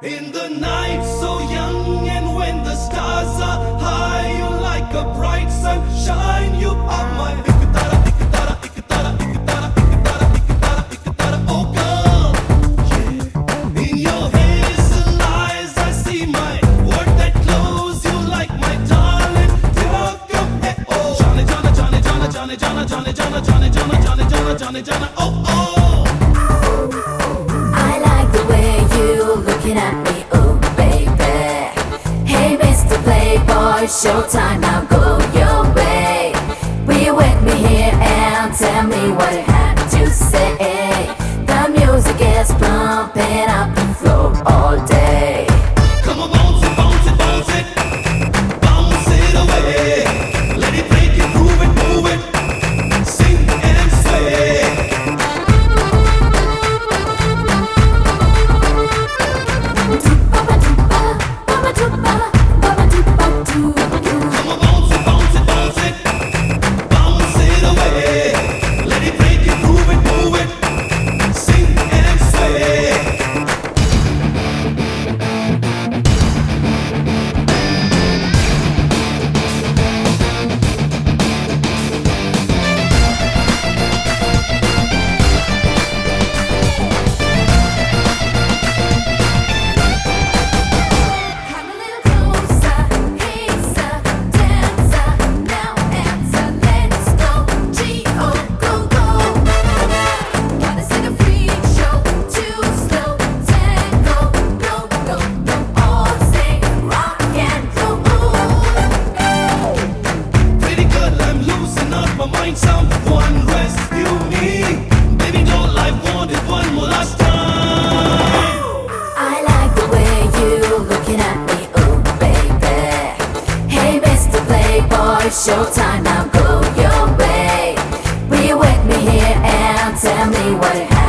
In the night, so young, and when the stars are high, you're like a bright sunshine. You are my oh girl. In your hazel eyes, I see my that glows. You like my darling, oh. Johnny, Johnny, Johnny, Johnny, Johnny, Johnny, Johnny, Johnny, Johnny, Johnny, Johnny, Johnny, Johnny, oh, oh. looking at me, ooh baby. Hey Mr. Playboy, showtime now, go your way. Will you wake me here and tell me what you have to say? The music is pumping. It's your time now, go your way. Be with me here and tell me what happened?